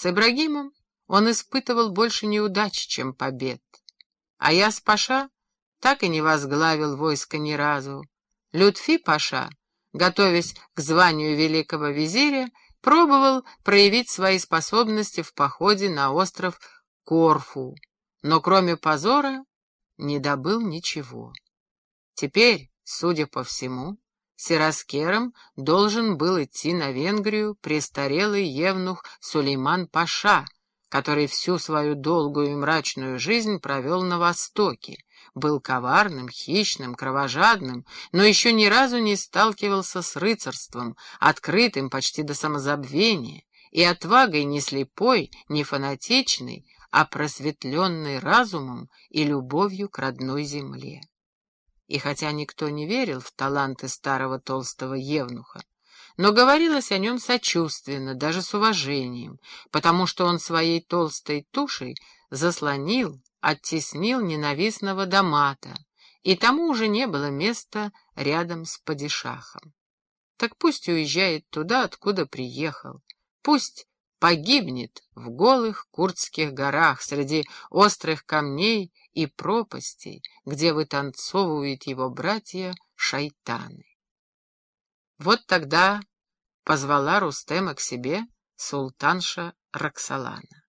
С Ибрагимом он испытывал больше неудач, чем побед. А я с Паша так и не возглавил войско ни разу. Лютфи Паша, готовясь к званию великого визиря, пробовал проявить свои способности в походе на остров Корфу, но кроме позора не добыл ничего. Теперь, судя по всему, Сираскером должен был идти на Венгрию престарелый евнух Сулейман Паша, который всю свою долгую и мрачную жизнь провел на Востоке, был коварным, хищным, кровожадным, но еще ни разу не сталкивался с рыцарством, открытым почти до самозабвения, и отвагой не слепой, не фанатичной, а просветленной разумом и любовью к родной земле. И хотя никто не верил в таланты старого толстого евнуха, но говорилось о нем сочувственно, даже с уважением, потому что он своей толстой тушей заслонил, оттеснил ненавистного Дамата, и тому уже не было места рядом с падишахом. Так пусть уезжает туда, откуда приехал, пусть погибнет в голых Курдских горах среди острых камней и пропастей, где вытанцовывают его братья-шайтаны. Вот тогда позвала Рустема к себе султанша Роксолана.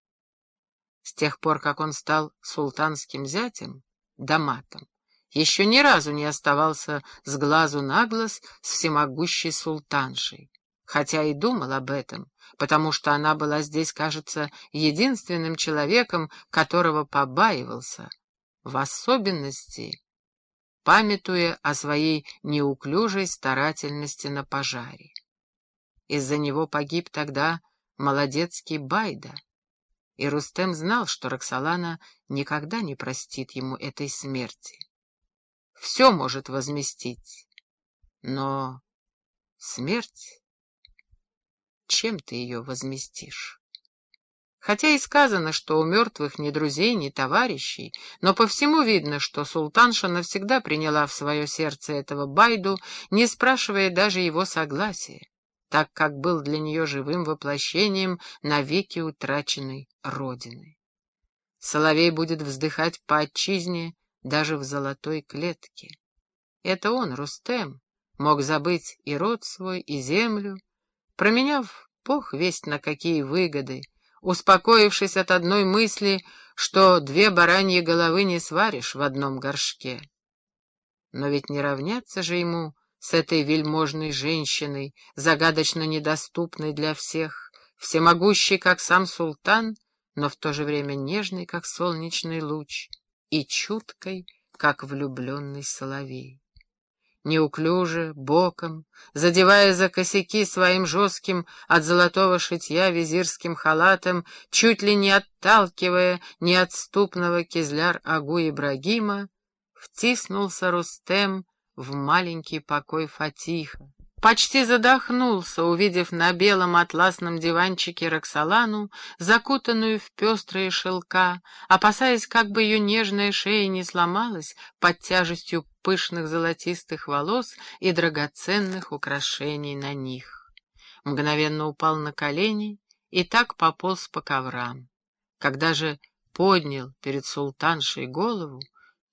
С тех пор, как он стал султанским зятем, даматом, еще ни разу не оставался с глазу на глаз с всемогущей султаншей, хотя и думал об этом, потому что она была здесь, кажется, единственным человеком, которого побаивался, в особенности памятуя о своей неуклюжей старательности на пожаре. Из-за него погиб тогда молодецкий Байда, и Рустем знал, что Роксолана никогда не простит ему этой смерти. Все может возместить, но смерть... Чем ты ее возместишь? Хотя и сказано, что у мертвых ни друзей, ни товарищей, но по всему видно, что султанша навсегда приняла в свое сердце этого Байду, не спрашивая даже его согласия, так как был для нее живым воплощением навеки утраченной родины. Соловей будет вздыхать по отчизне даже в золотой клетке. Это он, Рустем, мог забыть и род свой, и землю, променяв бог весть на какие выгоды, успокоившись от одной мысли, что две бараньи головы не сваришь в одном горшке. Но ведь не равняться же ему с этой вельможной женщиной, загадочно недоступной для всех, всемогущей, как сам султан, но в то же время нежной, как солнечный луч, и чуткой, как влюбленный соловей неуклюже, боком, задевая за косяки своим жестким от золотого шитья визирским халатом, чуть ли не отталкивая неотступного кизляр-агу Ибрагима, втиснулся Рустем в маленький покой Фатиха. Почти задохнулся, увидев на белом атласном диванчике Роксолану, закутанную в пестрые шелка, опасаясь, как бы ее нежная шея не сломалась под тяжестью пышных золотистых волос и драгоценных украшений на них. Мгновенно упал на колени и так пополз по коврам. Когда же поднял перед султаншей голову,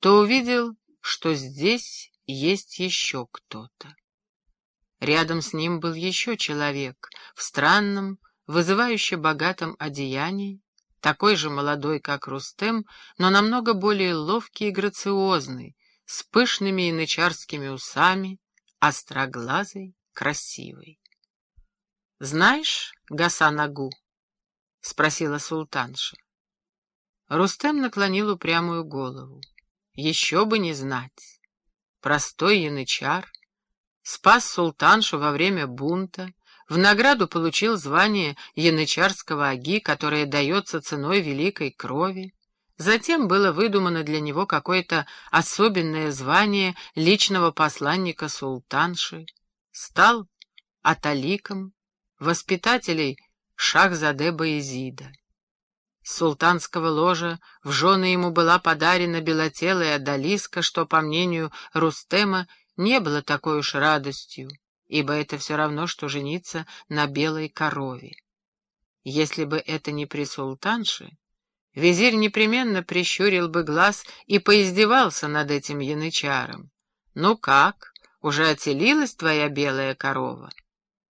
то увидел, что здесь есть еще кто-то. Рядом с ним был еще человек в странном, вызывающе богатом одеянии, такой же молодой, как Рустем, но намного более ловкий и грациозный, с пышными янычарскими усами, остроглазый, красивый. «Знаешь Гасанагу?» — спросила султанша. Рустем наклонил упрямую голову. Еще бы не знать. Простой янычар, спас султаншу во время бунта, в награду получил звание янычарского аги, которое дается ценой великой крови. Затем было выдумано для него какое-то особенное звание личного посланника султанши. Стал аталиком, воспитателей Шахзаде Баезида. С султанского ложа в жены ему была подарена белотелая Адалиска, что, по мнению Рустема, не было такой уж радостью, ибо это все равно, что жениться на белой корове. Если бы это не при султанше, визирь непременно прищурил бы глаз и поиздевался над этим янычаром. «Ну как, уже отелилась твоя белая корова?»